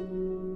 Música